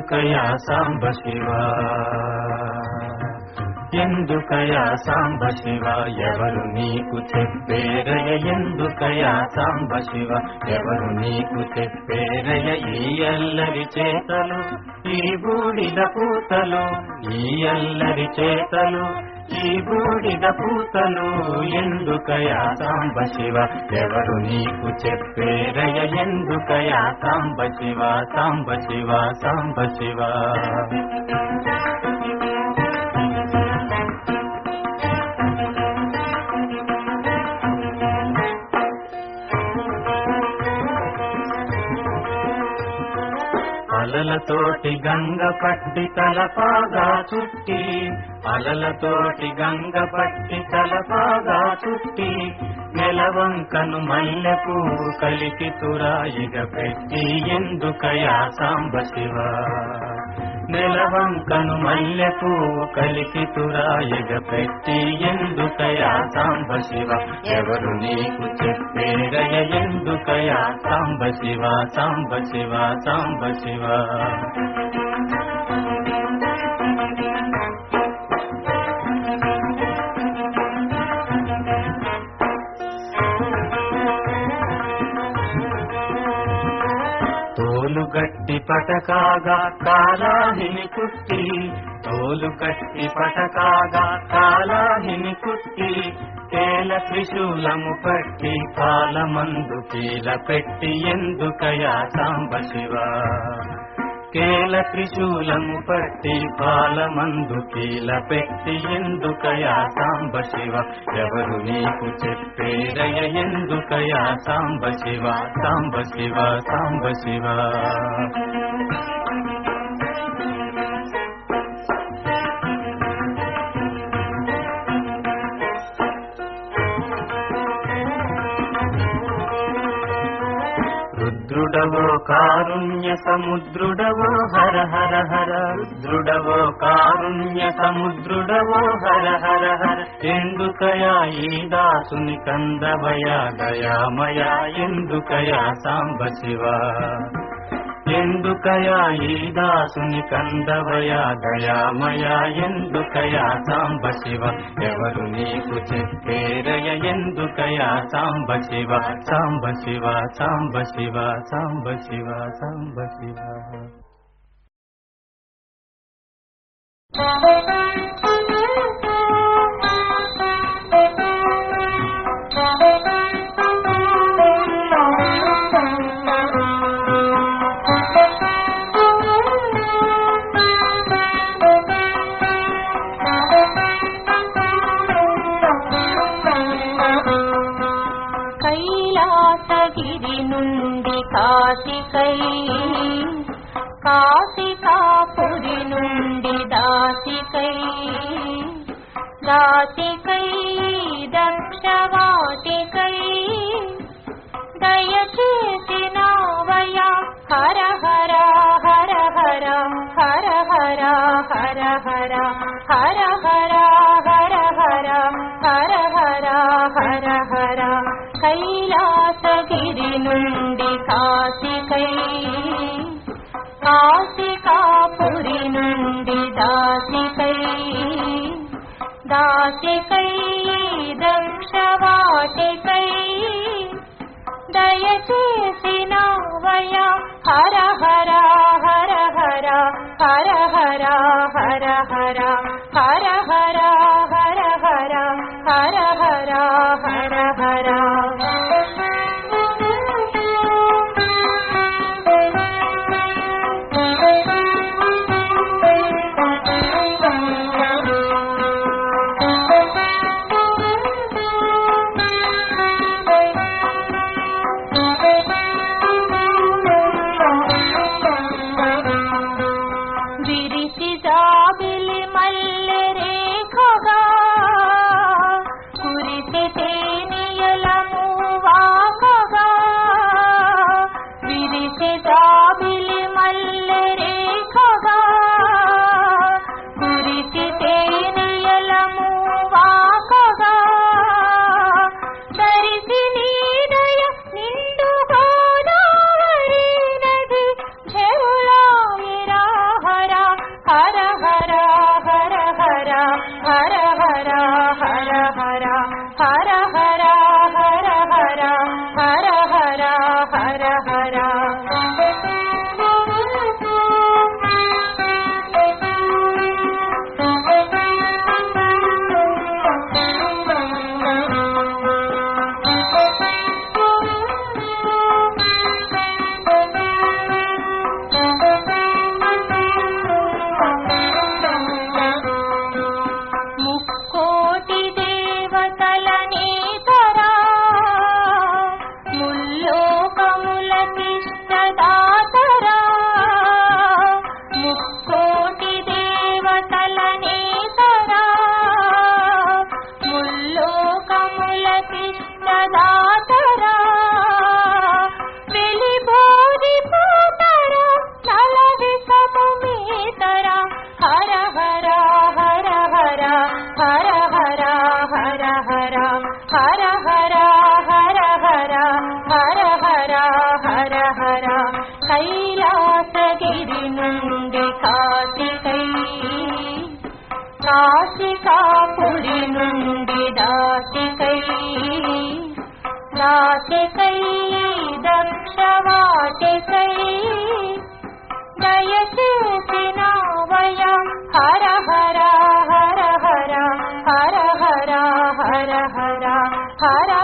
कया सांब शिवा। ఎందుకయా సాంబ శివ? ఎవరు నీకు చెప్పేరయ ఎందుకయా సాంబ శివ? ఎవరు నీకు చెప్పేరయ ఈ అల్లరి చేతలు ఈ బూడిద పూతలు ఈ అల్లరి చేతలు ఈ బూడిద పూతలు ఎందుకయా సాంబ శివ? ఎవరు నీకు చెప్పేరయ ఎందుకయా సాంబ శివ? సాంబ శివ? సాంబ శివ? అలలతోటి గంగ పట్టి తలపాగా చుట్టి. అలలతోటి గంగ పట్టి తలపాగా చుట్టి. నెలవంకను మల్లె పువ్వు కలికి తురాయిగ పెట్టి ఎందుకయా సాంబ శివ? నెలవంకను మల్లె పువ్వు కలికి తురాయిగ పెట్టి ఎందుక సాంబ శివ ఎవరు నీకు చెప్పేరయ ఎందుకయా సాంబ శివ సాంబ శివ సాంబ శివ తోలు గట్టి పటకాగా కాలాహిని కుట్టి తోలు కట్టి పటకాగా కాలాహిని కుట్టి తేల త్రిశూలము పట్టి కాలమందు కీల పెట్టి ఎందుకయా సాంబ శివ? కేల త్రిశూలము పట్టి పాలమందు కీల పెట్టి ఎందుకయా సాంబ శివ? ఎవరు నీకు చెప్పేరయ ఎందుకయా సాంబ శివ? సాంబ శివ సాంబ శివ. రుద్రుడవో కారుణ్య సముద్రుడవో హర హర హర. రుద్రుడవో కారుణ్య సముద్రుడవో హర హర హర. ఎందుకయా ఈ దాసుని కందవయా దయామయా ఎందుకయా సాంబ శివా ఎందుకయా ఈ దాసుని కందవయా? దయామయా ఎందుకయా సాంబ శివ ఎవరు నీకు చెప్పేరయ? ఎందుకయా సాంబ శివ సాంబ శివ సాంబ శివ సాంబ శివ సాంబ శివ కైలాసగిరి కాశికై కాశికాపురి నుండి దాసికై దాసికై దక్షవాటికై దయచేసినావయ హర హర హర హర హర హర హర హర హర హర హర హర హర హర హర హర కైలాసగిరి నుండి सिका पुरि नन्दिकै दासिकै दंशवाचिकै दयचेसि न वयम् हर नाकई दक्ष वाटकै वयं हर हरा हर हर हर हरा हर हर हरा